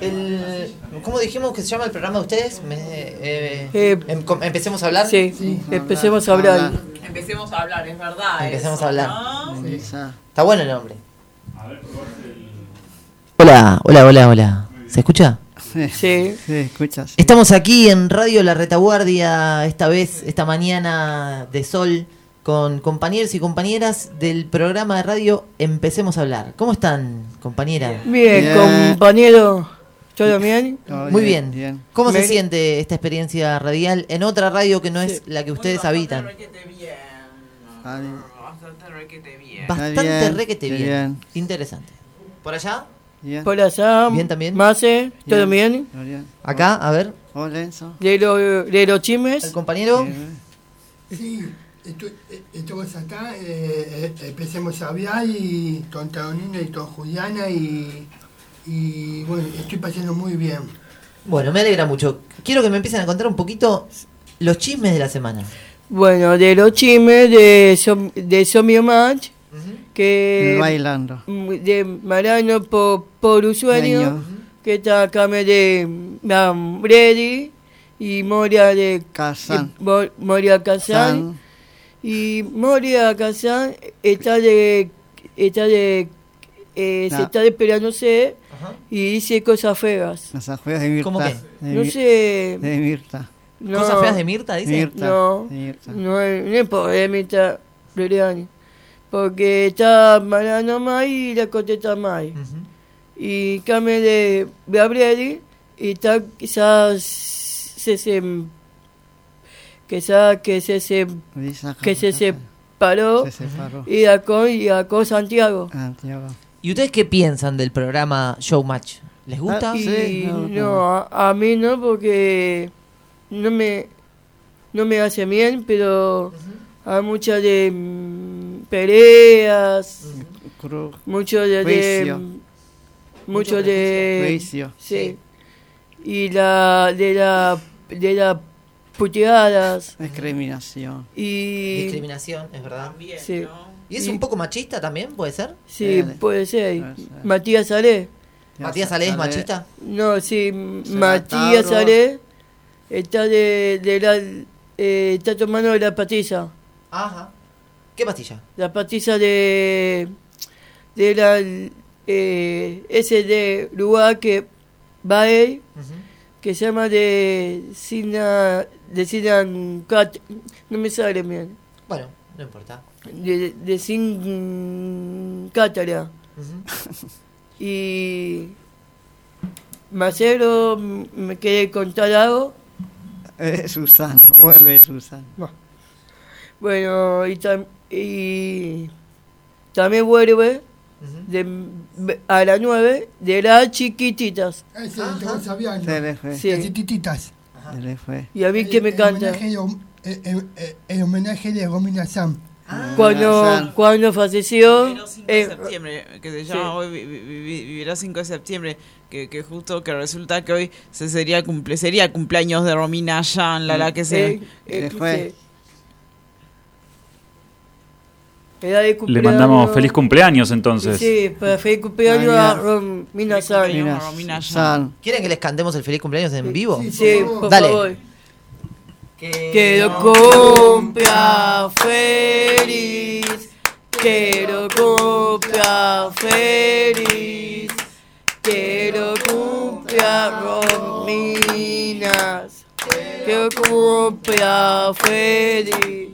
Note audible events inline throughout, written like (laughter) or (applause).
El, ¿Cómo dijimos que se llama el programa de ustedes? Me- eh, Eh, em- empecemos a hablar. Sí, empecemos a hablar. Empecemos a hablar, es verdad. Empecemos eso, a hablar. ¿no? Está bueno el nombre. Hola, hola, hola, hola. ¿Se escucha? Sí, Sí. sí, escuchas. Estamos aquí en Radio La Retaguardia, esta vez, esta mañana de sol, con compañeros y compañeras del programa de radio Empecemos a hablar. ¿Cómo están, compañera? Bien, Bien. compañero. ¿Todo bien? Todo Muy bien. ¿Cómo se siente esta experiencia radial en otra radio que no Sí. es la que ustedes Bastante habitan? requete bien. Bastante requete bien. Bastante bien, requete bien. bien. Interesante. ¿Por allá? Bien. Por allá. Bien también. Mase, ¿todo bien? Acá, a ver, Hola, Enzo. De, lo- de los el chismes. compañero. Sí, estu- eh, estamos acá, eh, eh, empecemos a hablar y con Taronina y con Juliana y, y bueno, estoy pasando muy bien. Bueno, me alegra mucho. Quiero que me empiecen a contar un poquito los chismes de la semana. Bueno, de los chismes de, Som- de Somio Match, que Bailando. de Mariano por, por usuario, que está acá me de um, Brady y Moria de Kazan. Moria Kazan. San. Y Moria Kazan está de está de eh, se No. está esperándose y dice cosas feas. Las ajuelas de Mirta. ¿Cómo qué? De No Mi- sé. De Mirta. no, ¿Cosas feas de Mirta, dice? Mirta. No, de Mirta. no es, no es polémica, Liliani. Porque está Mariano May y la contesta May. Ujú. Y cambia de Gabrieli y está quizás se, se quizás que se, se que se separó Se separó. y a con y a con Santiago. Santiago. ¿Y ustedes qué piensan del programa Showmatch? ¿Les gusta? Ah, Y Sí, no, no, no. a, a mí no porque no me no me hace bien, pero hay muchas de mm, peleas, Cruz. mucho de, de Juicio. mucho de Juicio. sí. y la de la de las puteadas Discriminación. y Discriminación, es verdad. Bien, Sí. ¿no? ¿Y es Y- un poco machista también, puede ser? sí Dale. puede ser Puede ser. Matías Salé Ya ¿Matías Ale es machista? no sí Matías. Salé está de, de la eh, está tomando la pastilla Ajá. ¿Qué pastilla? la pastilla de de la eh, ese de lugar que va él que se llama de Sina de Sinan Cat no me sale bien Bueno, no importa. De, de Sin Cátara y Macero me quedé contar algo Eh, Susana. Vuelve Susana. bueno y, tam- y también vuelve de, a las 9 de las chiquititas Ese es el que estamos hablando, Se le fue. Sí. las titititas. Se le fue. y a mí que me El- canta homenaje el- el- el homenaje de Romina Sam. Cuando San. cuando falleció Vivirá 5 de eh, septiembre, que se sí. llama hoy, vi- vi- vi- vivirá 5 de septiembre, que, que justo que resulta que hoy se sería cumple sería cumpleaños de Romina Yan, la la que se... eh, eh, fue. Le mandamos feliz cumpleaños entonces. Sí, para feliz cumpleaños a Romina Yan. ¿Quieren que les cantemos el feliz cumpleaños en vivo? Sí. Sí, Por por Dale. favor. Que Que lo cumpla feliz, que lo cumpla feliz, que lo cumpla Rominas, que lo cumpla feliz.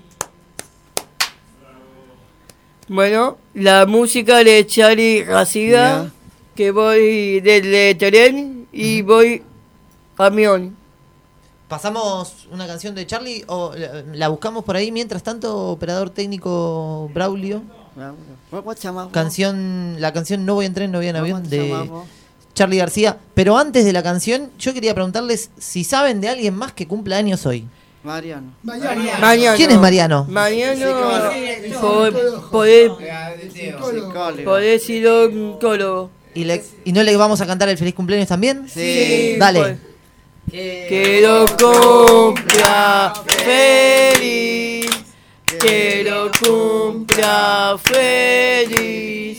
Bueno, la música de Charlie Raciga, Ya. que voy del tren y voy camión. ¿Pasamos una canción de Charlie o la, la buscamos por ahí mientras tanto, operador técnico Braulio? Canción, la canción No voy en tren, no voy en ¿Cómo avión de? Charlie García. Pero antes de la canción, yo quería preguntarles si saben de alguien más que cumpla años hoy. Mariano. Mariano. Mariano. ¿Quién es Mariano? Mariano. Psicólogo. poder ser oncólogo. ¿Y, le- ¿Y no le vamos a cantar el feliz cumpleaños también? Sí. Dale. Pues. Que lo cumpla feliz, que lo cumpla feliz,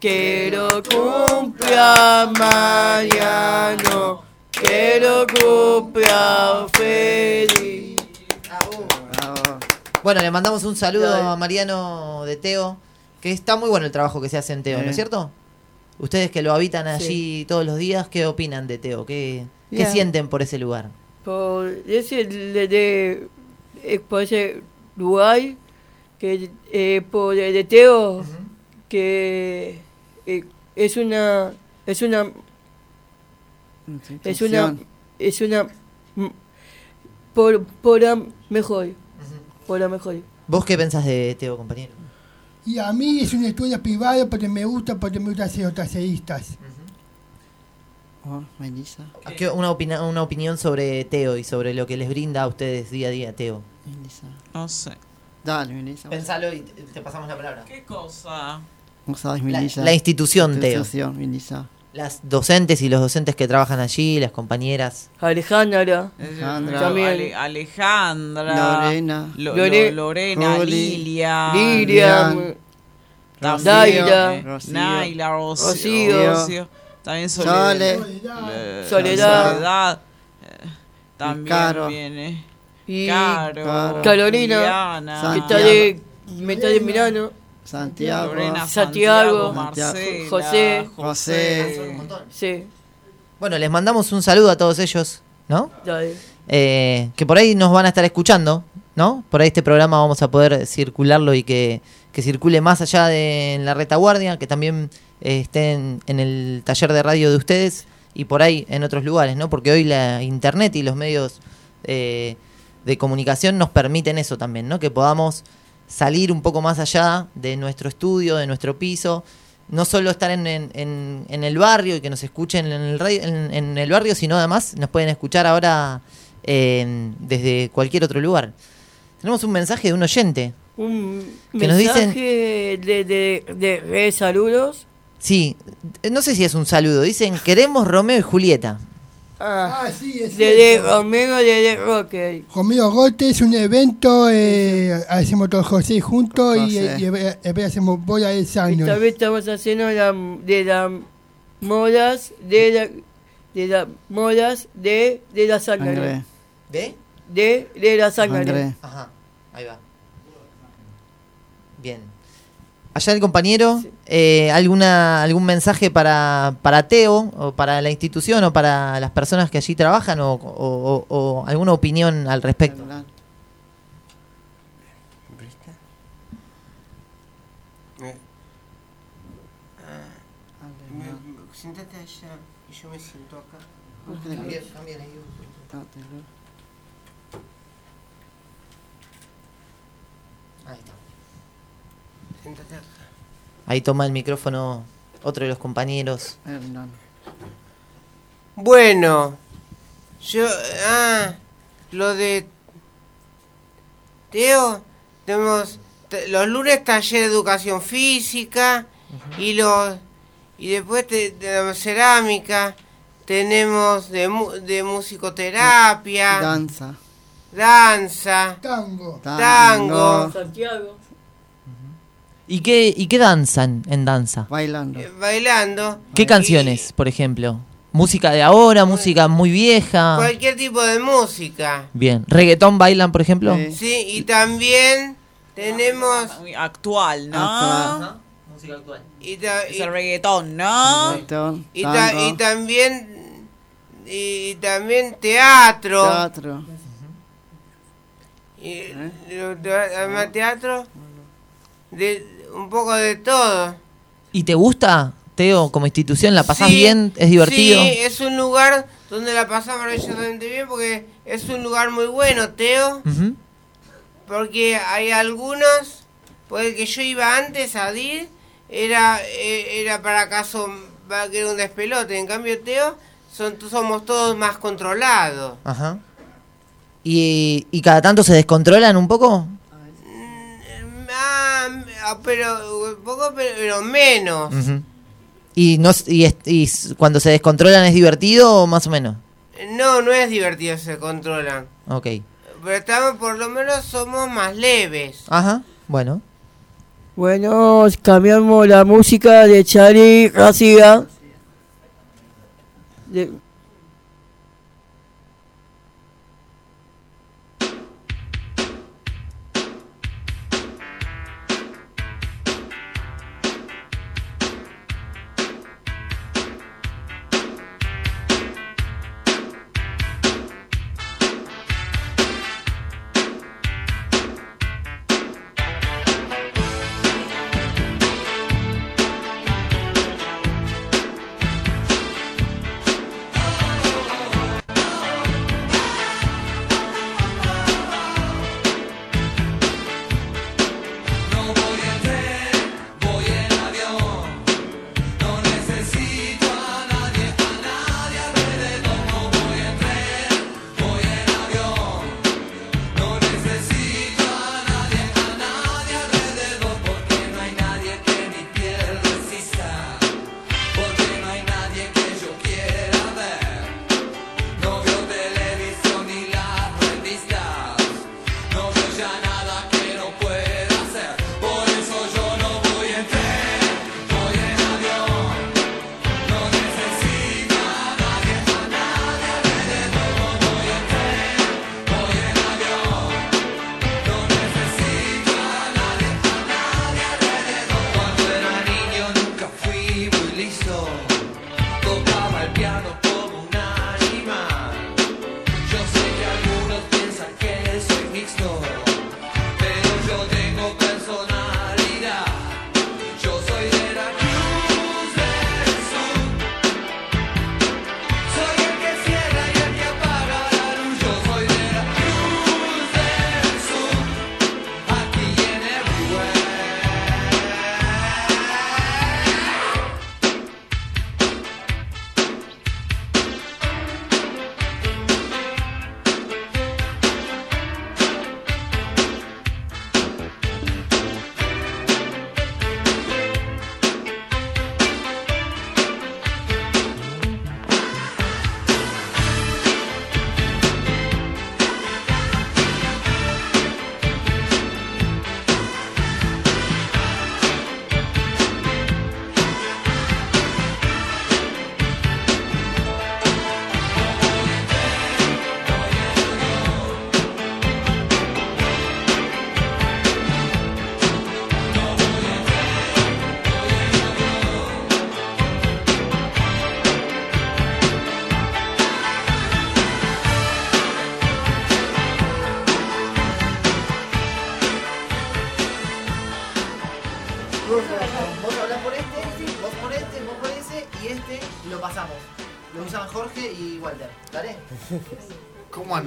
que lo cumpla Mariano, que lo cumpla feliz. Bueno, le mandamos un saludo a Mariano de Teo, que está muy bueno el trabajo que se hace en Teo, ¿no es cierto? Ustedes que lo habitan allí Sí. todos los días, ¿qué opinan de Teo? ¿Qué, qué sienten por ese lugar? Por ese, de, de- eh, por ese lugar, que eh, por el de Teo, que eh, es una, es una es una es una por por la mejor por la mejor ¿Vos qué pensás de Teo, compañero? Y a mí es un estudio privado porque me gusta, porque me gusta hacer otras revistas. Oh, Melissa, ¿A qué- una, opina- una opinión sobre Teo y sobre lo que les brinda a ustedes día a día Teo. Melissa. No sé. Dale, Melissa. Pensalo y te, te pasamos la palabra. ¿Qué cosa? ¿Cómo sabes, La, institución Teo. Melissa. Las docentes y los docentes que trabajan allí, las compañeras. Alejandra Alejandra. También. Ale- Alejandra. Lorena. Lo- Lore- lo- Lorena. Juli. Lilia. Daira. eh, Rocío. Naila, Rocío. Rocío. Rocío. También Soledad. Sole. Soledad. Soledad. Eh, También Caro. viene. y Caro. Caro. Carolina. Juliana, que está Santiago. de me está de Milano Santiago. Lorena, Santiago. Santiago, Marcela, José. José. sí Bueno, les mandamos un saludo a todos ellos, ¿no? dale. Eh, que por ahí nos van a estar escuchando, ¿no? Por ahí este programa vamos a poder circularlo y que, que circule más allá de en la retaguardia, que también eh, esté en, el taller de radio de ustedes y por ahí en otros lugares, ¿no? Porque hoy la internet y los medios eh, de comunicación nos permiten eso también, ¿no? Que podamos salir un poco más allá de nuestro estudio, de nuestro piso, no solo estar en, en- en- en el barrio y que nos escuchen en el, radio, en, el barrio, sino además nos pueden escuchar ahora eh, desde cualquier otro lugar. Tenemos un mensaje de un oyente. un Que nos dicen- mensaje de, de, de, de saludos Sí, no sé si es un saludo. Dicen, queremos Romeo y Julieta. ah, Ah, sí, es de. Romero de, Roque Conmigo Gote es un evento, eh, hacemos todos José juntos y, José. y, y- y hacemos bola de sangre. esta vez estamos haciendo la, de las modas de la de las modas de, de la sangre Sangre. ¿De? de, de la sangre Sangre. Ajá, ahí va. Bien. Allá el compañero, eh, alguna algún mensaje para, para Teo o para la institución o para las personas que allí trabajan o, o- o- o alguna opinión al respecto. Siéntate allá y yo me siento acá. Ahí está. Ahí toma el micrófono otro de los compañeros. Hernán. Bueno, yo. Ah, lo de. Teo, tenemos. Los lunes taller de educación física y los. Y después te- tenemos cerámica, tenemos de, mu- de musicoterapia, Danza. danza. Tango. Tango. Santiago ¿Y qué, y qué danzan en danza? Bailando. eh, bailando. ¿Qué Y canciones, por ejemplo? ¿Música de ahora? ¿Música muy vieja? Cualquier tipo de música. Bien. ¿Reggaetón bailan, por ejemplo? Sí. Sí, y también tenemos. Muy actual, ¿no? Actual. Música actual. Y, ta- Es y- el reggaetón, ¿no? Reggaetón, y ta- tango, y también. Y también teatro. Teatro. Además teatro. De, un poco de todo. ¿Y te gusta, Teo, como institución? ¿La pasás Sí, bien? ¿Es divertido? Sí, es un lugar donde la pasamos maravillosamente bien porque es un lugar muy bueno, Teo. Porque hay algunos, porque el que yo iba antes a DIR, era, eh, era para acaso va que era un despelote. En cambio, Teo, son, somos todos más controlados. Ajá. ¿Y, ¿Y cada tanto se descontrolan un poco? Ah, pero un poco, pero, menos. ¿Y, no, y, cuando se descontrolan es divertido o más o menos? No, no es divertido, se controlan. Ok. Pero estamos, por lo menos, somos más leves. Ajá, bueno. Bueno, cambiamos la música de Charlie García. De-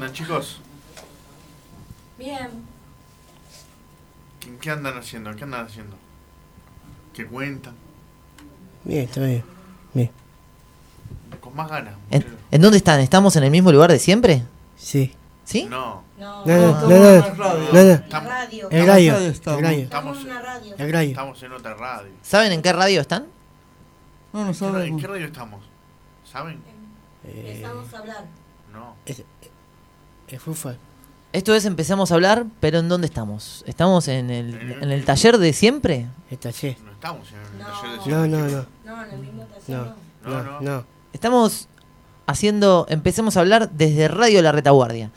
andan, chicos? Bien. ¿Qué, qué andan haciendo? ¿Qué andan haciendo? ¿Qué cuentan? Bien, está bien. Bien. Con más ganas. ¿En, en dónde están? ¿Estamos en el mismo lugar de siempre? Sí. ¿Sí? No. No, No, no, no, no, no, no, no. Estamos, radio. El radio El estamos. en una radio. El gallo. estamos en otra radio. ¿Saben en qué radio están? No, no ¿Qué radio- ¿En qué radio estamos? ¿Saben? Eh, Empezamos a hablar. No. Esto es Empezamos a hablar, pero ¿en dónde estamos? ¿Estamos en el, en el taller de siempre? El taller. No estamos en el No. taller de No, cine. no, no. No, en el mismo taller No, no. No, no, no. no. Estamos haciendo Empecemos a hablar desde Radio La Retaguardia.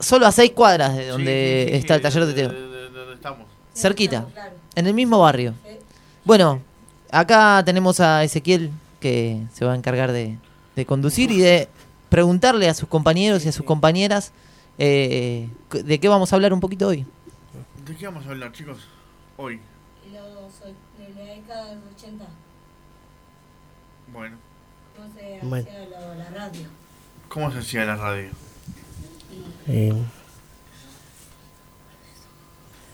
Solo a seis cuadras de donde sí, sí, está el taller de de- Teo. de- de- de- ¿Dónde estamos? Cerquita. Claro. En el mismo barrio. Sí. Bueno, acá tenemos a Ezequiel que se va a encargar de, de conducir y de preguntarle a sus compañeros y a sus compañeras eh, de qué vamos a hablar un poquito hoy. ¿De qué vamos a hablar, chicos? Hoy. De la década del 80. Bueno. No sé, Bueno. hacía la, la radio. ¿Cómo se hacía la radio? Eh,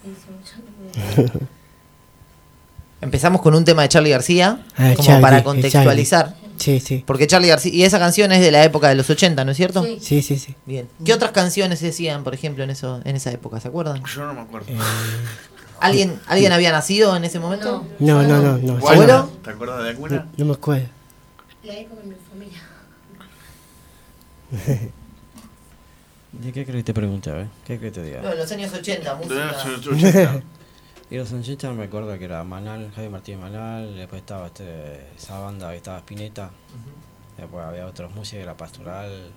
Y (laughs) son- Empezamos con un tema de Charlie García, Ah, como Charlie, para contextualizar. Sí, sí. Porque Charlie García, y esa canción es de la época de los 80, ¿no es cierto? Sí. Sí, sí, sí. Bien. ¿Qué otras canciones se decían, por ejemplo, en eso en esa época? ¿Se acuerdan? Yo no me acuerdo. Eh, ¿Alguien, ¿alguien había nacido en ese momento? no, no, no, no. ¿Abuelo? ¿Te acuerdas de No, alguna? no me acuerdo. La época con mi familia. (laughs) ¿De qué crees que te pregunte? A ver, ¿qué crees que te diga? No, en los años 80, De música. los 80. Y los 80 me acuerdo que era Manal, Javier Martínez Manal, después estaba este, esa banda que estaba Spinetta, después había otros músicos, era Pastoral,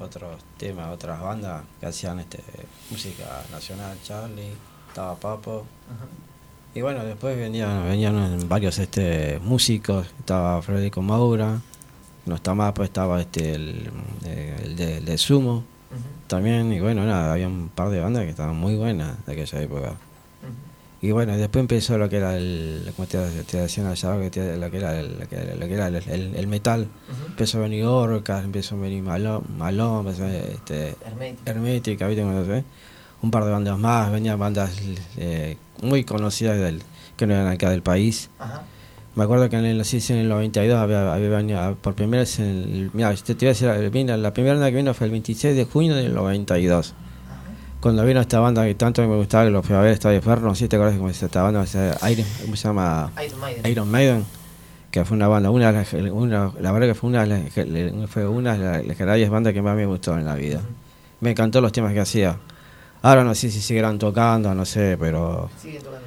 otros temas, otras bandas que hacían este música nacional, Charlie, estaba Papo. Y bueno, después venían, venían varios este músicos, estaba Federico Maura, no está más, pues estaba este el, el de, el de Sumo. También, y bueno, nada, había un par de bandas que estaban muy buenas de aquella época. Y bueno, después empezó lo que era el, como te, te decían allá, que te- lo que era el, lo que, lo que era el, el- el metal. Empezó a venir Orcas, empezó a venir Malón, Malón empezó a este, Hermética. Un par de bandas más, venían bandas eh, muy conocidas del, que no eran acá del país. Ajá. Me acuerdo que en el, en el 92 había, había venido por primera vez, en el, mira, te, te iba a decir, la primera que vino fue el 26 de junio del 92. Cuando vino esta banda que tanto me gustaba, que lo fui a ver, estaba de Ferro, ¿sí te acuerdas cómo se esta banda? Iron, ¿Cómo se llama? Iron Maiden. Iron Maiden, que fue una banda, una, de las- una la verdad que fue una, de las- fue una de las legendarias bandas que más me gustó en la vida. Me encantó los temas que hacía. Ahora no sé si seguirán tocando, no sé, pero Siguen tocando.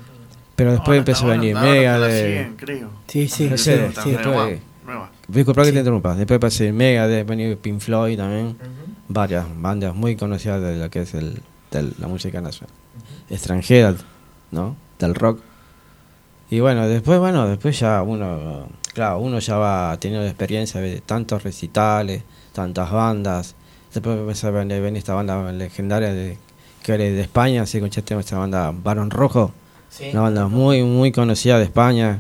pero después Ahora- empezó a venir Mega de... siguen, creo. Sí, sí, No sí, sé, sí. después- Nueva, nueva. Disculpa que te interrumpa. Después pasé Mega, de venir Pink Floyd también. Varias bandas muy conocidas de lo que es el, de la música nacional. Extranjera, ¿no? Del rock. Y bueno, después, bueno, después ya uno, claro, uno ya va teniendo experiencia de tantos recitales, tantas bandas. Después venir esta banda legendaria de, que de España, así escuchaste esta banda Barón Rojo. Sí. Una banda muy, muy conocida de España.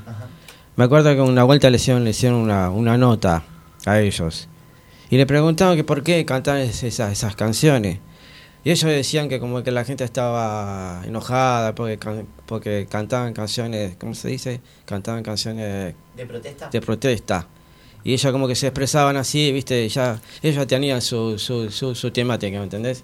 Me acuerdo que una vuelta le hicieron, le hicieron una, una nota a ellos. Y le preguntaban que por qué cantaban es- esas, esas canciones. Y ellos decían que como que la gente estaba enojada porque, can- porque cantaban canciones, ¿cómo se dice? Cantaban canciones ¿De protesta? de protesta. Y ellos como que se expresaban así, viste, ya ellos tenían su, su, su, su temática, ¿me entendés?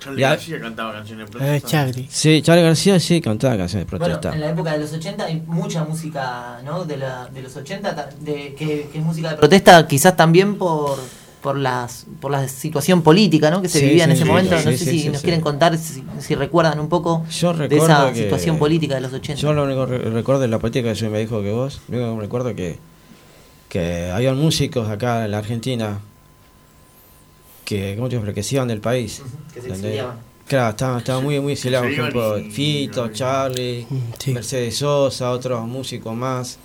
Charlie Ya- García cantaba canciones de Eh, protesta. Charlie. Sí, Charlie García sí cantaba canciones de Bueno, protesta. en la época de los 80 hay mucha música, ¿no? De, la, de los 80, ta- de, que, que es música de protesta, quizás también por por las por la situación política, ¿no? Que se Sí, vivía en ese sí, momento. sí, no sí, sé sí, si sí, nos sí. quieren contar, si, si recuerdan un poco Yo de esa situación política de los 80. Yo lo único que re- recuerdo de la política que yo me dijo que vos, lo único que recuerdo que, que había músicos acá en la Argentina que, ¿cómo te que se iban del país. que se. Claro, estaban, estaban muy, muy exiliados, por ejemplo, Fito, Charlie, Mercedes Sosa, otros músicos más.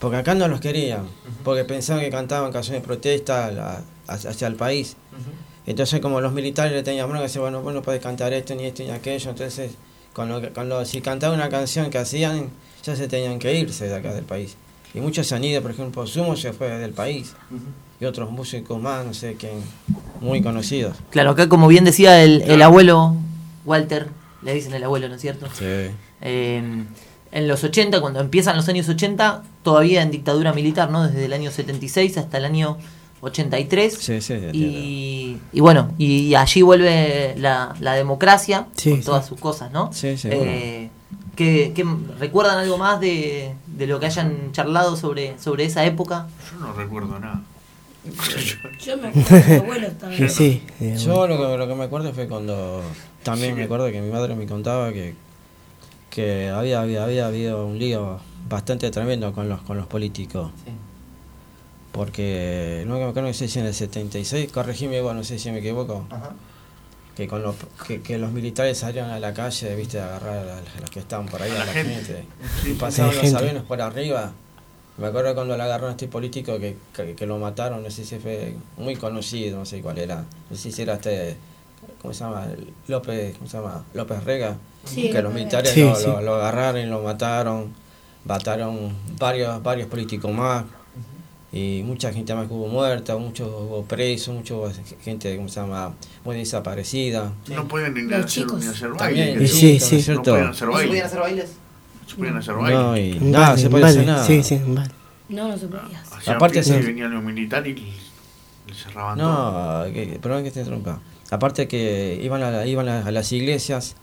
Porque acá no los querían, porque pensaban que cantaban canciones de protesta la- hacia hacia el país. Entonces, como los militares le tenían bronca, decían, bueno, vos no podés cantar esto, ni esto, ni aquello. Entonces, cuando, cuando, si cantaban una canción que hacían, ya se tenían que irse de acá del país. Y muchos se han ido, por ejemplo, Sumo se fue del país. Y otros músicos más, no sé quién, muy conocidos. Claro, acá como bien decía el, el abuelo Walter, le dicen el abuelo, ¿no es cierto? Sí. Eh, en los 80, cuando empiezan los años 80, todavía en dictadura militar, ¿no? Desde el año 76 hasta el año 83. Sí, sí. Y, y bueno, y allí vuelve la, la democracia Sí, con sí. todas sus cosas, ¿no? Sí, sí, Eh, ¿qué- qué- recuerdan algo más de, de lo que hayan charlado sobre, sobre esa época? Yo no recuerdo nada. Yo me acuerdo mi. Sí, sí. Yo lo que, lo que me acuerdo fue cuando también me acuerdo que mi madre me contaba que, que había, había, había habido un lío bastante tremendo con los, con los políticos. Sí. Porque no me acuerdo, no sé si en el 76, corregime vos, no sé si me equivoco, Ajá. que con los, que, que los militares salieron a la calle, viste, a agarrar a, los que estaban por ahí, A a la la, gente. gente. Sí, Y pasaban sí. los Gente. aviones por arriba. Me acuerdo cuando le agarraron a este político que, que, que lo mataron, no sé si fue muy conocido, no sé cuál era. No sé si era este, ¿cómo se llama? López, ¿cómo se llama? López Rega. Sí, que los militares Rega. lo, Sí, lo- sí. lo agarraron y lo mataron. Mataron varios, varios políticos más. Y mucha gente más que hubo muerta, muchos hubo presos, mucha gente, ¿cómo se llama? Muy desaparecida. No pueden ni Los hacer, chicos. ni hacer También, baile. Sí, chicos, sí. ¿no No cierto? pueden hacer ¿No se hacer bailes? No pueden hacer baile. No, y nada, vale, se puede vale. hacer nada. Sí, sí, vale. No, no se podía. Hacían Aparte se- venían los militares y les cerraban todo. No, que, perdón que te interrumpa. Aparte que iban a, la- iban a, a las iglesias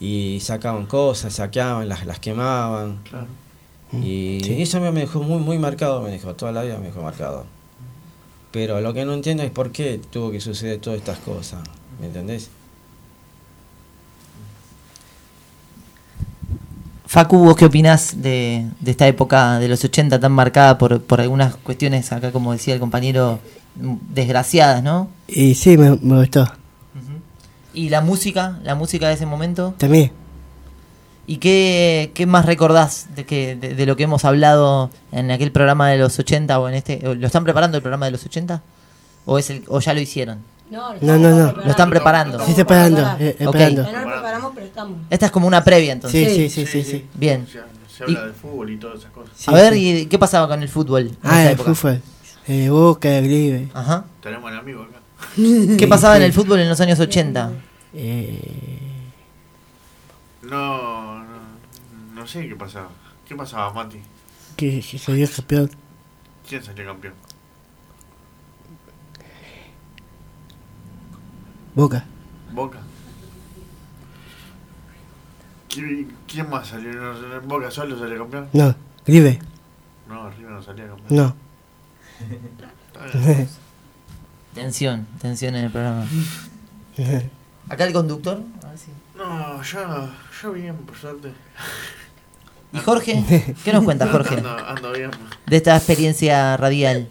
y sacaban cosas, saqueaban, las, las quemaban. Claro. Y Sí. eso me me dejó muy, muy marcado, me dejó, toda la vida me dejó marcado. Pero lo que no entiendo es por qué tuvo que suceder todas estas cosas, ¿me entendés? Facu, ¿vos qué opinás de, de esta época de los 80 tan marcada por, por algunas cuestiones, acá como decía el compañero, mm, desgraciadas, ¿no? Y sí, me, me gustó. ¿Y la música? ¿La música de ese momento? También. ¿Y qué, qué más recordás de, que, de, de lo que hemos hablado en aquel programa de los 80 o en este? ¿Lo están preparando el programa de los 80? ¿O, es el, o ya lo hicieron? No, No, no, no. Lo están preparando. Sí, está esperando. eh, Ok. esperando. No lo preparamos, pero estamos. Esta es como una previa entonces. Sí, sí, sí, sí, sí. Bien. Se, se habla de fútbol y todas esas cosas. A ver, ¿y qué pasaba con el fútbol? en Ah, esa el época? fútbol. Eh, Boca, River. Ajá. Tenemos el amigo acá. ¿Qué pasaba en el fútbol en los años 80? Eh, No, no, no sé qué pasaba. ¿Qué pasaba, Mati? que, que salió campeón. ¿Quién salió campeón? Boca. Boca. ¿Qui- ¿Quién más salió? ¿No- ¿Boca solo salió campeón? No, River. No, River no salía campeón. No. Está bien. (laughs) Tensión, tensión en el programa. (laughs) Acá el conductor. A ver si- No, yo, yo bien, por suerte. ¿Y Jorge? ¿Qué nos cuenta (laughs) Jorge? Ando, ando bien. De esta experiencia radial.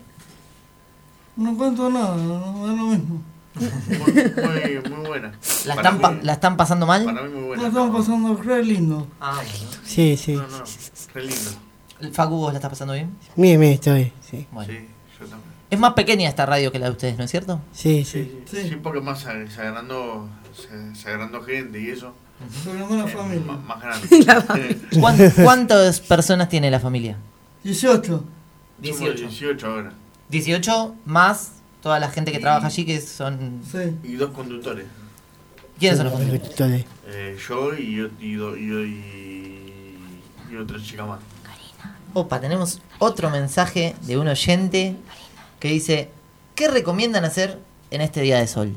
No cuento nada, no, es lo mismo. Muy, muy, muy buena. ¿La Para están, pa- mí- ¿La están pasando mal? Para mí muy buena. La estamos pasando re lindo. Ah, Sí, sí. No, no, re lindo. ¿El Facu vos la estás pasando bien? Bien, bien, estoy. Sí. Bueno. Sí, yo también. Es más pequeña esta radio que la de ustedes, ¿no es cierto? Sí, Sí, sí. sí, sí, porque más se agrandó gente y eso. La Eh, familia. Más, más grande. (laughs) ¿Cuán- ¿Cuántas personas tiene la familia? 18. Somos 18. 18 ahora. 18 más toda la gente que trabaja allí, que son... Sí. Y dos conductores. ¿Quiénes son los conductores? Eh, yo y, yo- y, y, y otra chica más. Opa, tenemos otro mensaje de un oyente que dice, ¿qué recomiendan hacer en este día de sol?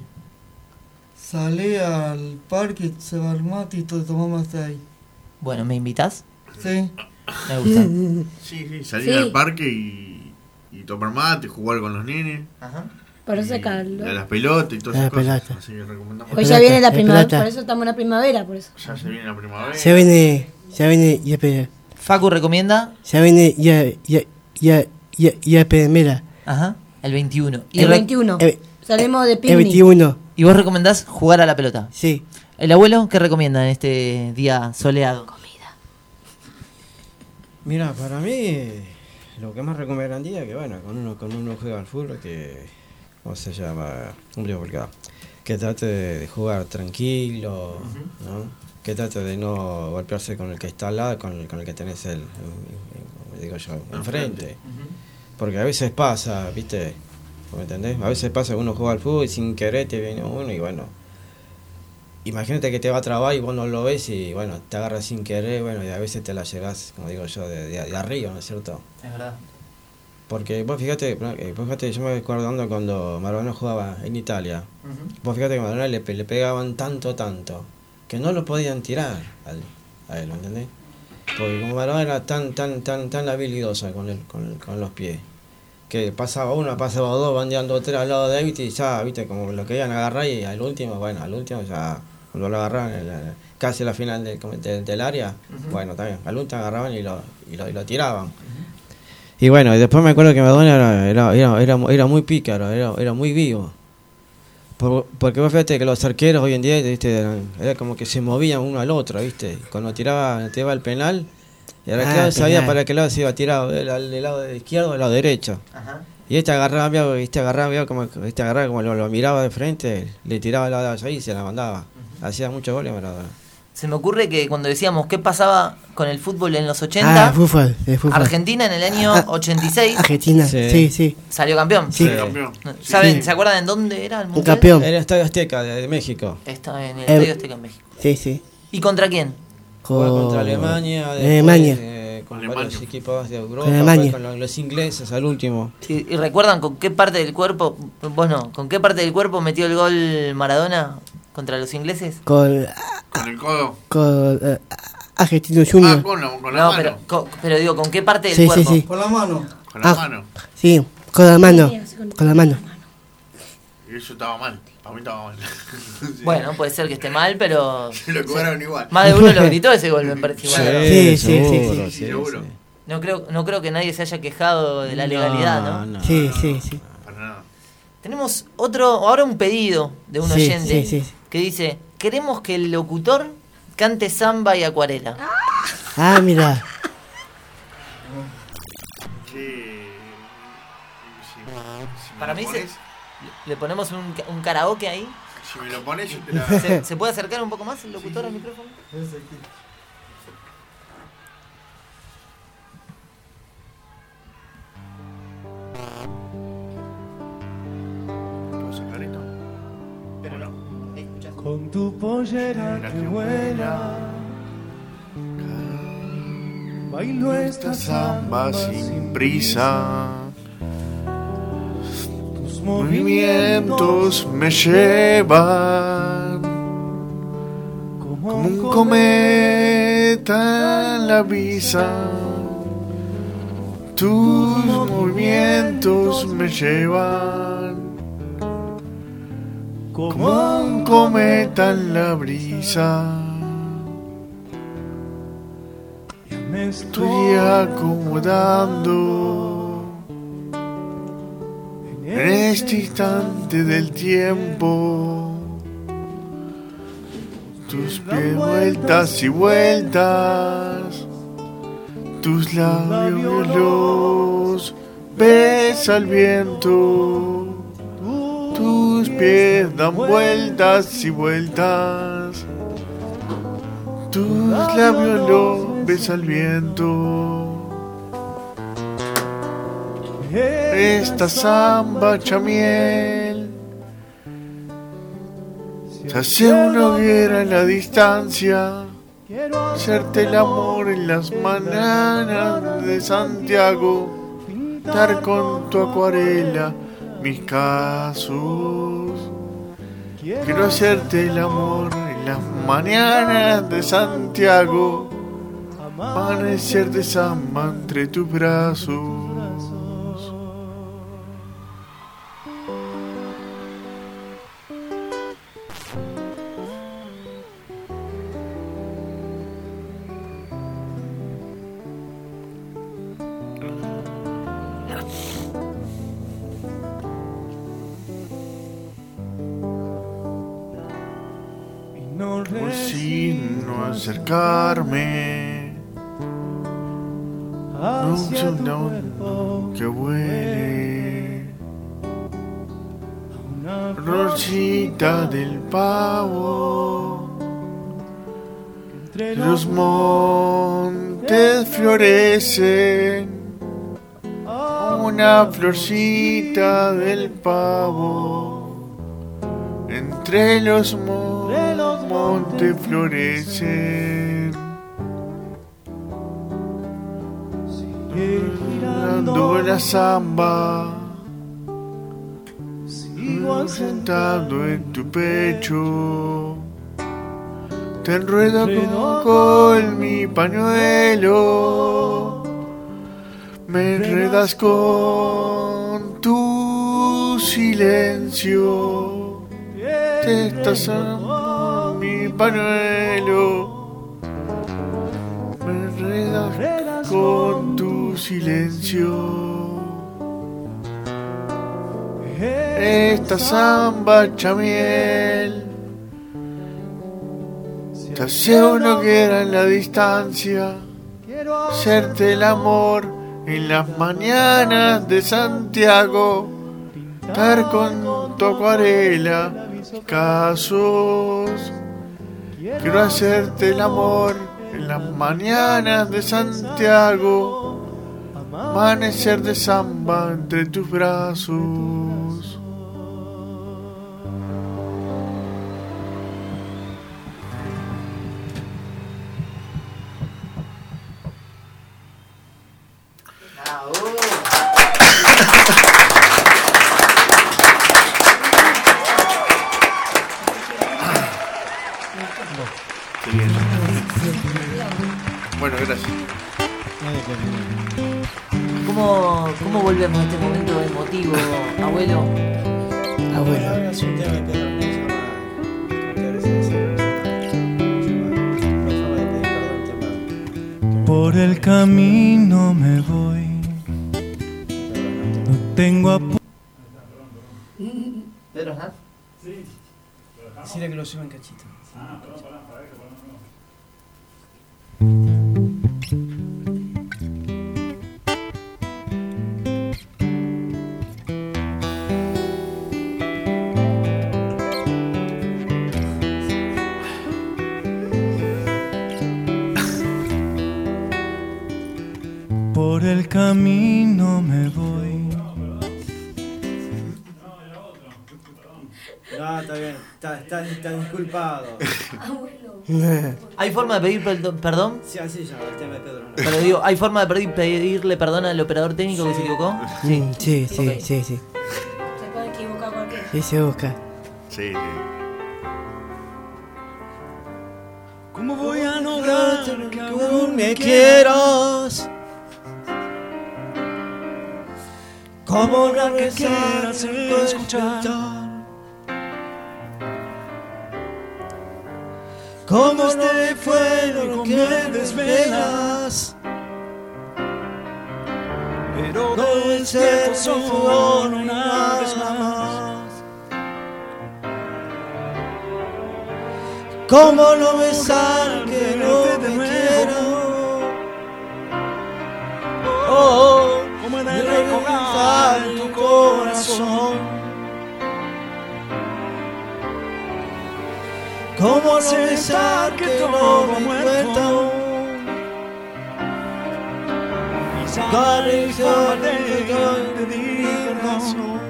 Salí al parque, se va al mate y te tomamos hasta ahí. Bueno, ¿me invitas? Sí. Me gusta. (laughs) Sí, sí, salir Sí. al parque y, y tomar mate, jugar con los nenes. Ajá. Por eso y a las pelotas y todas A esas las cosas. pelotas. Así que recomendamos. Pues ya viene la primavera, pelota. por eso estamos en la primavera, por eso. Ya se viene la primavera. Se viene, se viene, ya, Facu recomienda, se viene, ya, ya, ya, ya, ya, primera. Ajá, el 21. Y, El re- 21. Eh, Salimos de El picnic. 21. y vos recomendás jugar a la pelota. Sí. ¿El abuelo qué recomienda en este día soleado? Mira, para mí lo que más recomendaría que bueno, con uno con uno juega al fútbol que ¿cómo se llama? Que trate de jugar tranquilo, ¿no? Que trate de no golpearse con el que está al lado, con el, con el que tenés el, el- digo yo, enfrente. Porque a veces pasa, ¿viste? ¿Me entendés? A veces pasa que uno juega al fútbol y sin querer te viene uno y bueno, imagínate que te va a trabar y vos no lo ves y bueno, te agarras sin querer, bueno, y a veces te la llegás, como digo yo, de, de- de arriba, ¿no es cierto? Es verdad. Porque vos fíjate, eh, vos fíjate, yo me acordando cuando Maradona jugaba en Italia, vos fíjate que Maradona le, le pegaban tanto, tanto, que no lo podían tirar al- a él, ¿me entendés? Porque como Maradona era tan, tan, tan, tan habilidoso con, el, con, el- con los pies, que pasaba uno, pasaba dos, bandeando tres al lado de él y ya, viste, como lo querían agarrar y al último, bueno, al último ya, cuando lo agarraban, en la- casi la final del, del, del área, bueno, también, al último agarraban y lo, y lo, y lo tiraban. Y bueno, y después me acuerdo que Maradona era, era, era, era, era muy pícaro, era, era muy vivo. Por- porque vos fíjate que los arqueros hoy en día ¿viste? Eran, era como que se movían uno al otro, ¿viste? Cuando tiraba, tiraba el penal, y el Ah, arquero sabía para qué lado se iba a tirar, del, del lado izquierdo o del lado derecho. Ajá. Y este agarraba, este agarraba, como, este agarraba como lo, lo miraba de frente, le tiraba de allá y se la mandaba. Hacía muchos goles Maradona. Se me ocurre que cuando decíamos qué pasaba con el fútbol en los Ah, 80, el fútbol, el fútbol. Argentina en el año Ah, 86 Argentina, Sí. sí, sí. salió campeón. Sí. Campeón. ¿Saben, Sí. ¿Se acuerdan en dónde era el Un mundial? campeón. Era el Estadio Azteca de, de México. Está en el Eh, Estadio Azteca en México. Sí, sí. ¿Y contra quién? Con- contra Alemania, después, Alemania. eh, con Alemania. varios equipos de Europa, Con Alemania. con los, ingleses al último. Sí, ¿Y recuerdan con qué parte del cuerpo, bueno, con qué parte del cuerpo metió el gol Maradona contra los ingleses? Con, Con el codo. con eh, Argentino Ah, Junior. con la, con la No, mano. pero, co- pero digo, ¿con qué parte del Sí, sí, cuerpo? sí. Con la mano. Con la Ah. mano. Sí, con la mano. Con la mano. Y eso estaba mal. Para mí estaba mal. (laughs) Sí. Bueno, puede ser que esté mal, pero. (laughs) Lo cobraron igual. Más de uno lo (laughs) gritó ese gol, me parece igual. ¿no? Sí, sí, sí, seguro, sí. sí, Seguro. sí. No creo, no creo que nadie se haya quejado de la No, legalidad, ¿no? no. Sí, sí, sí. Para nada. Tenemos otro, ahora un pedido de un Sí, oyente sí, sí. que dice, queremos que el locutor cante samba y acuarela. Ah, mira. Para mí se- Le ponemos un, karaoke ahí. Si me lo pones, yo te la. ¿Se, se puede acercar un poco más el locutor al micrófono? ¿Puedo sacar esto? Pero no. Con tu pollera que vuela, bailo esta Samba sin prisa. Movimientos me llevan como un cometa en la brisa. Tus movimientos me llevan como un cometa en la brisa. Estoy acomodando en este instante del tiempo. Tus pies vueltas y vueltas, tus labios los besa viento. Tus pies dan vueltas y vueltas, tus labios los besa el viento. Esta samba chamiel se hace una hoguera en la distancia. Hacerte el amor en las mañanas de Santiago. Dar con tu acuarela mis casos. Quiero hacerte el amor en las mañanas de Santiago. Amanecer de samba entre tus brazos. Acercarme. Hacia tu cuerpo que huele. una Rosita del pavo. entre Los montes florecen. Una florcita del pavo. Entre los mo- montes florecen. Girando la samba. Sigo sentado en tu pecho. Te enredo con, con mi pañuelo. Me enredas con tu silencio. Te estás pañuelo. Me enredas con tu silencio. Esta samba chamiel te hace una hoguera en la distancia, hacerte el amor en las mañanas de Santiago, estar con tu acuarela, casos. Quiero hacerte el amor en las mañanas de Santiago, amanecer de samba entre tus brazos. Gracias. ¿Cómo, ¿Cómo volvemos a este momento emotivo, abuelo? Abuelo. Por el camino me voy. No tengo forma de pedir perdón? Sí, así se llama el tema de Pedro Arnés. Pero digo, ¿hay forma de pedir- pedirle perdón al operador técnico que se equivocó? Sí, sí, sí, Ok. sí, sí. Se puede equivocar cualquiera. Sí, se busca. Sí. ¿Cómo voy a lograr que aún me quieras? ¿Cómo lograr que quieras escuchar? ¿Cómo este fuego que desvelas? Pero todo el tiempo solo una vez más. ¿Cómo no besar que no me quiero? Oh, ¿Cómo he de de recordar regresar tu corazón? ¿Cómo aceptar que todo ha muerto? Dale, dale, dale, pedir razón.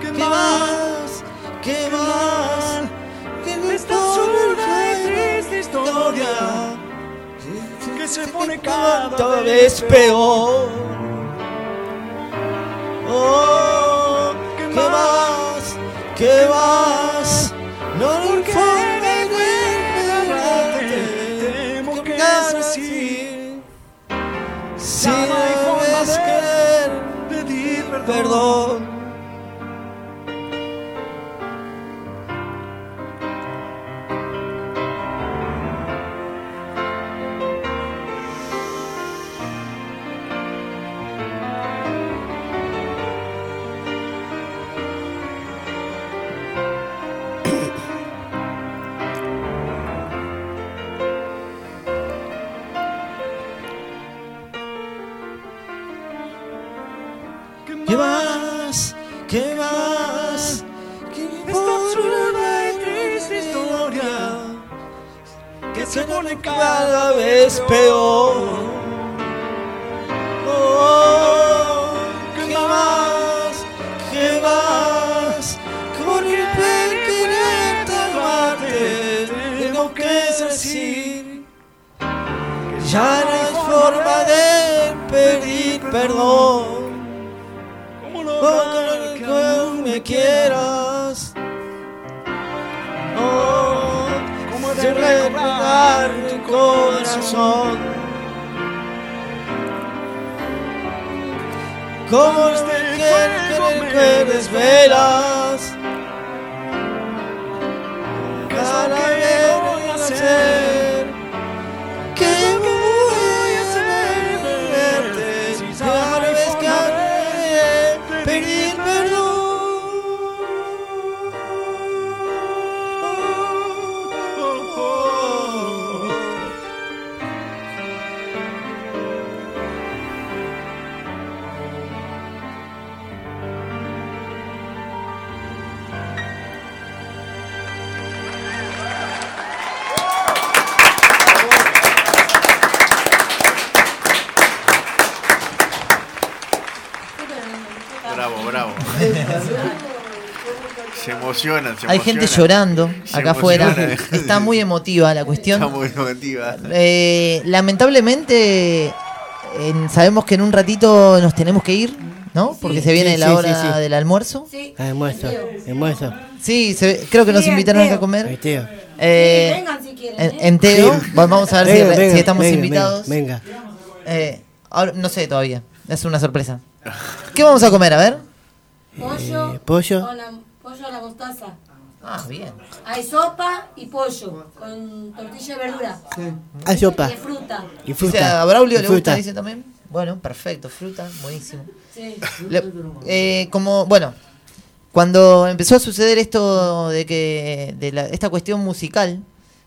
¿Qué más? ¿Qué más? Que esta absurda y triste historia Que se pone cada vez peor. Oh, ¿qué más? ¿Qué más? No hay forma de verte, Temo que es así. Si no hay forma debes de querer pedir perdón. Pone cada vez peor? Oh, ¿qué más? ¿Qué más? Por el querer amarte, tengo que decir que ya no hay forma de pedir perdón. Ojalá que aún me quieras. Recordar tu corazón. Como este querer que desvelas. Cada emocionan, se Hay gente llorando Se acá afuera. (laughs) Está muy emotiva la cuestión. Está muy emotiva. Eh, lamentablemente, en- sabemos que en un ratito nos tenemos que ir, ¿no? Porque se viene Sí, la sí, hora sí, sí. del almuerzo. Almuerzo, almuerzo. Sí, se- creo que nos invitaron acá a comer. Teo. Eh, Sí, vengan si quieren, en, ¿eh? en Teo, Sí. vamos a ver si, Venga, si venga, estamos venga, invitados. Venga. Eh, ahora- no sé todavía, es una sorpresa. ¿Qué vamos a comer? A ver. Pollo. Eh, pollo a la mostaza. Ah, bien. Hay sopa y pollo. Con tortilla de verdura. Hay sopa. Y fruta. Y O sea, a fruta. Braulio Y le gusta, fruta. dice también. Bueno, perfecto, fruta, buenísimo. Sí. Le- eh, como, bueno, cuando empezó a suceder esto de que, de la- esta cuestión musical,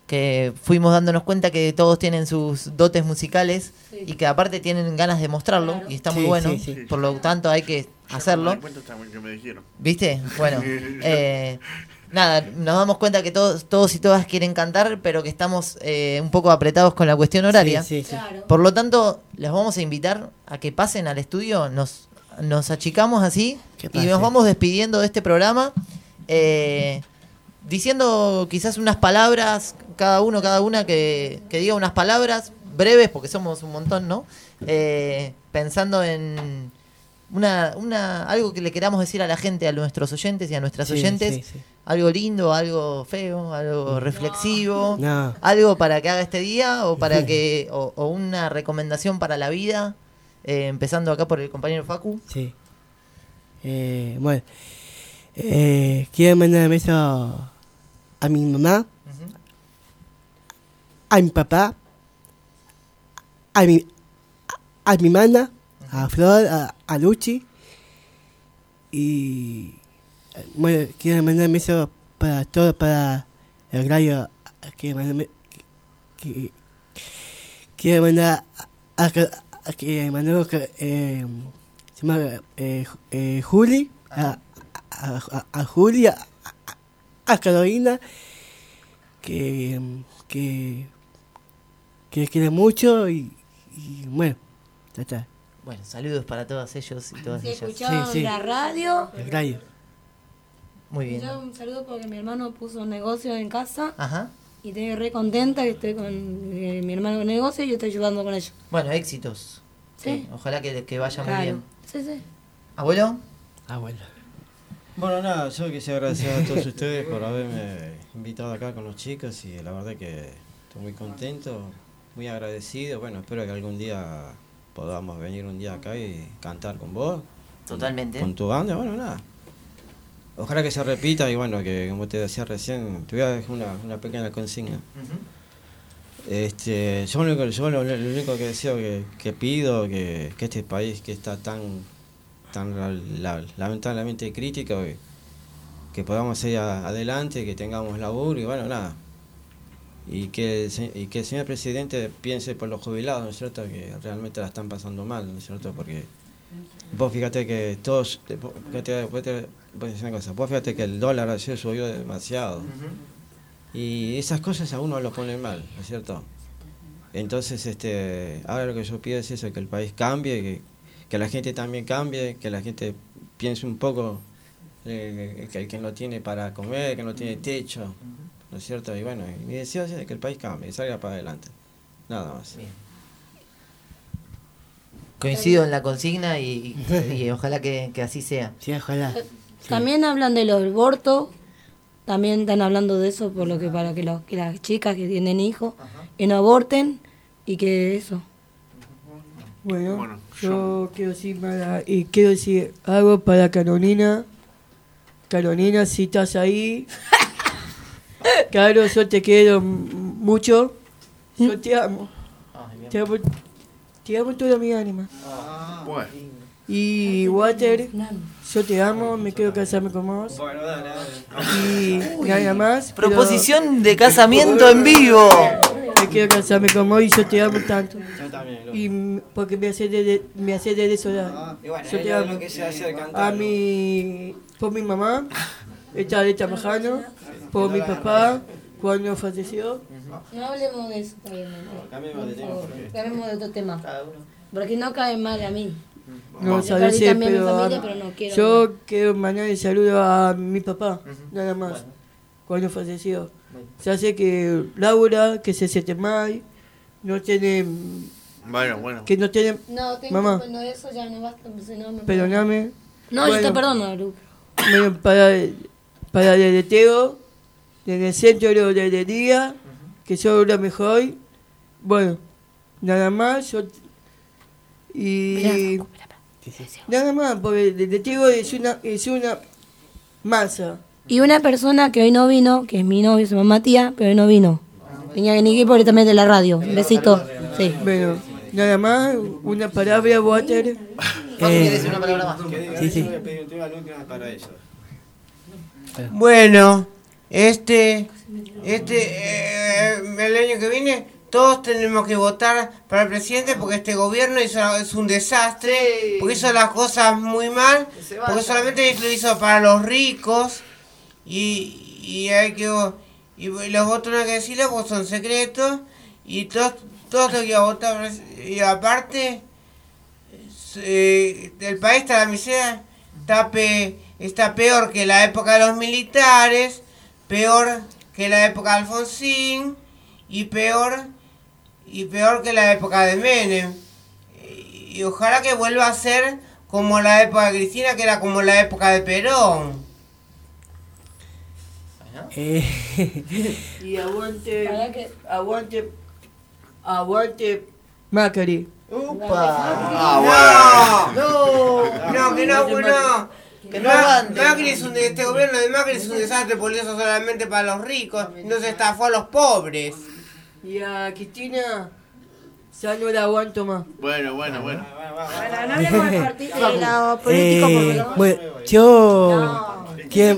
que fuimos dándonos cuenta que todos tienen sus dotes musicales Sí. y que aparte tienen ganas de mostrarlo, y está muy Sí, bueno, sí, sí. por lo tanto hay que hacerlo. Me di cuenta también que me dijeron. ¿Viste? Bueno, (laughs) eh, nada, nos damos cuenta que todos, todos y todas quieren cantar, pero que estamos eh, un poco apretados con la cuestión horaria. Sí, sí, sí. Claro. Por lo tanto, les vamos a invitar a que pasen al estudio, nos, nos achicamos así y nos vamos despidiendo de este programa, eh, diciendo quizás unas palabras, cada uno, cada una que, que diga unas palabras breves, porque somos un montón, ¿no? Eh, pensando en una, una, algo que le queramos decir a la gente, a nuestros oyentes y a nuestras Sí, oyentes, sí, sí. algo lindo, algo feo, algo reflexivo, No. algo para que haga este día o para que o, o una recomendación para la vida, eh, empezando acá por el compañero Facu. Sí. Eh, bueno. Eh, quiero mandar un beso a mi mamá, a mi papá, a mi, a mi hermana, a Flor, a, a Luchi. Y bueno, quiero mandar un beso para todo, para el radio. Quiero mandar, que, quiero mandar a, a, que mandó que eh, se llama eh, eh, Juli, a, a Juli, a, Carolina, que, que, que quiere mucho y, y bueno, ya está. Bueno, saludos para todos ellos y todas ellas. Sí, sí. la radio. El radio. Muy bien. Yo un saludo porque mi hermano puso un negocio en casa. Ajá. Y estoy re contenta que estoy con eh, mi hermano con el negocio y yo estoy ayudando con ellos. Bueno, éxitos. Sí. Ojalá que, que vaya muy bien. Sí, sí. ¿Abuelo? Abuelo. Bueno, nada, yo quisiera agradecer a todos (laughs) ustedes por haberme invitado acá con los chicos y la verdad que estoy muy contento, muy agradecido. Bueno, espero que algún día podamos venir un día acá y cantar con vos. Totalmente. Con tu banda, bueno, nada. Ojalá que se repita y bueno, que como te decía recién, te voy a dejar una, una pequeña consigna. Este, yo lo único, yo lo, lo único que deseo que, que pido que, que este país que está tan tan la- la- lamentablemente crítico que, que podamos ir a- adelante, que tengamos laburo y bueno nada. Y que, el y que el señor presidente piense por los jubilados, ¿no es cierto? Que realmente la están pasando mal, ¿no es cierto? Porque vos fíjate que todos, fíjate, una cosa, vos fíjate que el dólar ayer subió demasiado. Y esas cosas a uno lo ponen mal, ¿no es cierto? Entonces, este, ahora lo que yo pido es eso, que el país cambie, que, que la gente también cambie, que la gente piense un poco eh, que el que no tiene para comer, que no tiene techo, ¿no es cierto? Y bueno, mi deseo es que el país cambie y salga para adelante. Nada más. Coincido en la consigna y, y- (laughs) y ojalá que, que así sea. Sí, ojalá. También hablan del aborto. También están hablando de eso por lo que para que, los- que las chicas que tienen hijos que no aborten y que eso. Bueno, yo quiero decir, para- y quiero decir algo para Carolina. Carolina, si estás ahí. (laughs) Caro, yo te quiero mucho. Yo te amo. Te amo, te amo toda mi ánima. Bueno. Y Walter, yo te amo, me quiero casarme con vos. Y nada más. pero- Proposición de casamiento en vivo. Me quiero casarme con vos y yo te amo tanto. Y m- porque me hace de, me hace de solar. y bueno, yo te lo- amo. lo que se hace A mi, por mi mamá, está de trabajando, por mi papá, cuando falleció. No hablemos de eso todavía. Cambiemos de tema, Cambiemos de otro tema. Porque no cae mal a mí. No, Yo sabes, pero, familia, pero no quiero. yo quiero mandar el saludo a mi papá, nada más, cuando falleció. Ya sé que Laura, que se siente mal, no tiene... Bueno, bueno. Que no tiene... No, tengo Mamá, bueno, eso ya no basta, si no me perdóname. No, yo te Bueno, perdono, Lu. Bueno, para, para el deleteo, en el centro de hotelería, que son lo mejor. Bueno, nada más. Yo, y Nada más, porque el testigo es una, es una masa. Y una persona que hoy no vino, que es mi novio, se llama Matías, pero hoy no vino. Tenía que venir porque también de la radio. Un besito. Sí. Bueno, nada más, una palabra, Water. Eh, ¿Quieres decir una palabra más? Sí, sí. Bueno, este, este, eh, el año que viene todos tenemos que votar para el presidente porque este gobierno hizo, es un desastre, porque hizo las cosas muy mal, porque solamente lo hizo para los ricos y, y hay que y los votos no hay que decirlo porque son secretos y todos todos tenemos que votar y aparte eh, el país está la miseria está pe- está peor que la época de los militares peor que la época de Alfonsín y peor y peor que la época de Menem y, ojalá que vuelva a ser como la época de Cristina que era como la época de Perón Eh, (laughs) Y aguante, aguante, aguante Macri. ¡Upa! No, no, que no, que no. Que no Ma- aguante. Macri es un, de- este gobierno de Macri es un desastre porque eso solamente para los ricos, no se estafó a los pobres. Y a Cristina, ya no la aguanto más. Bueno, bueno, bueno. no hablemos de partido, de lado político, eh, bueno, yo. quiero-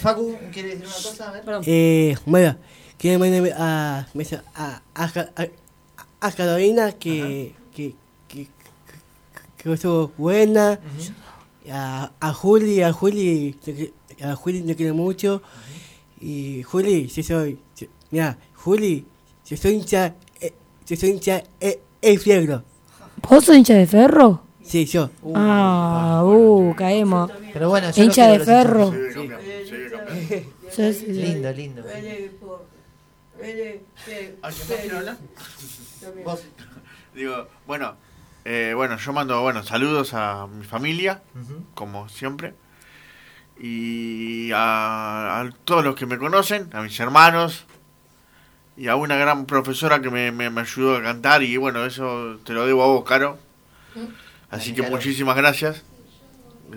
Facu, ¿quieres decir una cosa? A ver. Eh, bueno, quiero mandarme a, a, a, a, a Carolina que, que, que, que estuvo buena. A, a Juli, a Juli, a Juli le quiero mucho. Y Juli, si soy, mira, Juli, si soy hincha, eh, si soy hincha, eh, el fierro. ¿Vos sos hincha de ferro? Sí, yo. Ah, uh, caemos. Pero bueno, yo hincha no de ferro. los (laughs) Sí, sí. Lindo, lindo. (laughs) Digo, bueno, eh, bueno, yo mando, bueno, saludos a mi familia, como siempre. Y a, a todos los que me conocen, a mis hermanos. Y a una gran profesora que me, me, me ayudó a cantar. Y bueno, eso te lo debo a vos, Caro. Así que muchísimas gracias.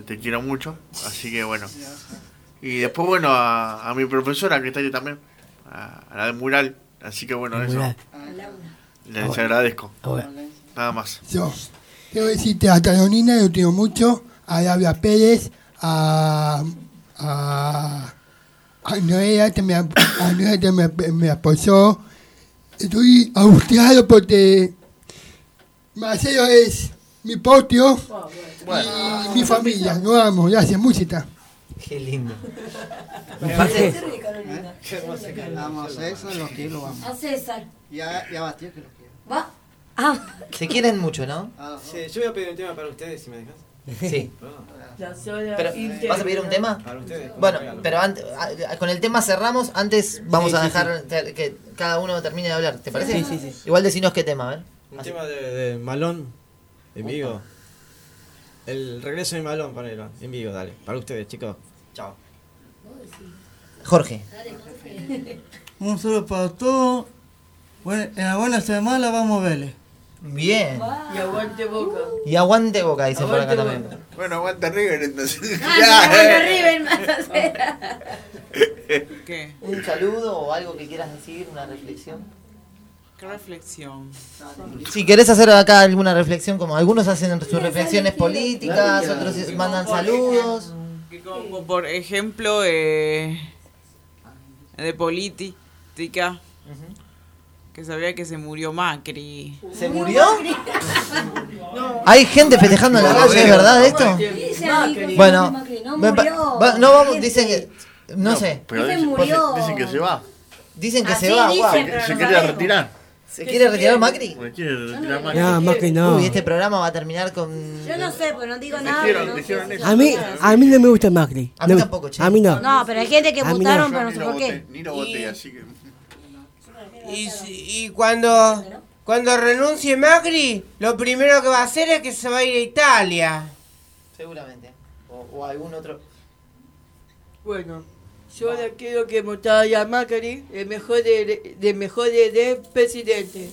Te quiero mucho. Así que bueno. Y después, bueno, a, a mi profesora que está ahí también. A, a la de mural. Así que bueno, eso. Les agradezco. Nada más. Yo quiero decirte a Carolina, yo tengo mucho, a Labia Pérez, a, a, a Noelia, que me, que me, me apoyó. Estoy angustiado porque Marcelo es mi potio y mi familia. Nos amo, gracias, música. Qué lindo. Vamos a eso, los quiero, vamos. A César. Y a, y a Bastián, que los quiero. ¿Va? Ah. Se quieren mucho, ¿no? Sí, yo voy a pedir un tema para ustedes, si me dejas. Sí. La sola Pero, íntegra. ¿Vas a pedir un tema? Para ustedes. Bueno, pero antes, con el tema cerramos. Antes vamos Sí, a sí, dejar que cada uno termine de hablar. ¿Te parece? Sí, sí, sí. Igual decinos qué tema, a ver. Un tema de, de Malón, en vivo. El regreso de Malón, ponelo, en vivo, dale. Para ustedes, chicos. Chao. Jorge. Un saludo para todos. Bueno, en la buena semana vamos a verle. Bien. Y aguante boca. Y aguante boca, dicen por acá Aguante también. Bueno, aguanta River entonces. Ah, (laughs) no, bueno, River, más. (laughs) ¿Qué? ¿Un saludo o algo que quieras decir? ¿Una reflexión? ¿Qué reflexión? Si querés hacer acá alguna reflexión, como algunos hacen sus reflexiones políticas, otros mandan saludos. Como por ejemplo eh, de política que sabía que se murió Macri. ¿Se murió? (laughs) Hay gente festejando en la calle, ¿es verdad esto? Bueno, no no vamos, dicen que, no sé. Pero Dicen dicen, murió. dicen que se va. Dicen que Así se va, dicen, Se no quiere sabemos. retirar. ¿Se quiere retirar Macri? Se quiere retirar Macri. No, Macri no. Uy, este programa va a terminar con... Yo no sé, pues no digo nada. Dijeron- no dijeron eso. A mí, a mí no me gusta Macri. A mí No- tampoco, che. A mí no. No, pero hay gente que no. votaron, pero no sé por qué. ni lo voté, así que. Y, y cuando, cuando renuncie Macri, lo primero que va a hacer es que se va a ir a Italia. Seguramente. O, o algún otro... Bueno, yo ahora quiero que votar a Macri, el mejor de, de mejor de, de presidente.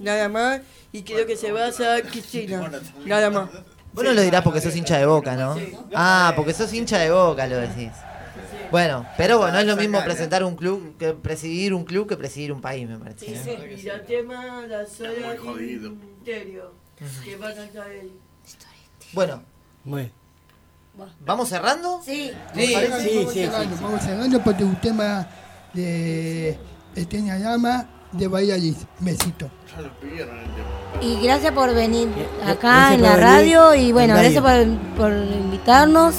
Nada más. Y quiero que se vaya a Cristina. (laughs) Nada más. Vos no lo dirás porque sos hincha de boca, ¿no? Ah, porque sos hincha de boca, lo decís. Bueno, pero bueno, no es lo mismo presentar un club que presidir un club que presidir un país, me parece. ¿eh? Y la tema, la sola jodido. interior, que va a cantar él. Bueno, Bueno. ¿vamos cerrando? Sí. ¿Les Sí, sí, sí, cerrando, Vamos cerrando porque un tema de Esteña Llama de Valladolid. Besito. Ya lo pidieron el tema. Y gracias por venir acá gracias en la radio y en bueno, gracias por, por invitarnos.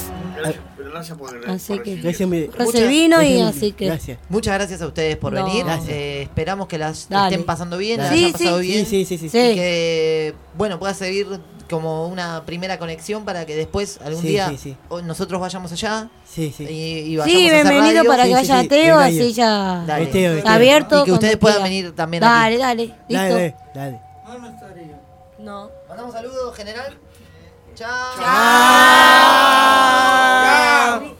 Gracias, por Así por que. Gracias, ese vino y así que Gracias. Muchas gracias a ustedes por No. venir. Gracias. Eh, esperamos que las Dale. estén pasando bien, las Sí, hayan pasado sí. bien. Sí, sí, sí, sí. Sí. Y que, bueno, pueda seguir como una primera conexión para que después, algún Sí, día, sí, sí. o nosotros vayamos allá Sí, sí. y, y vayamos Sí, a hacer bienvenido radio. para Sí, que vaya sí, Teo, así ya Dale. Este. está abierto. Y que ustedes puedan quiera. venir también Dale, aquí. dale, listo. Dale, dale. No. Mandamos saludos, general. Chao. Chao. Tchau.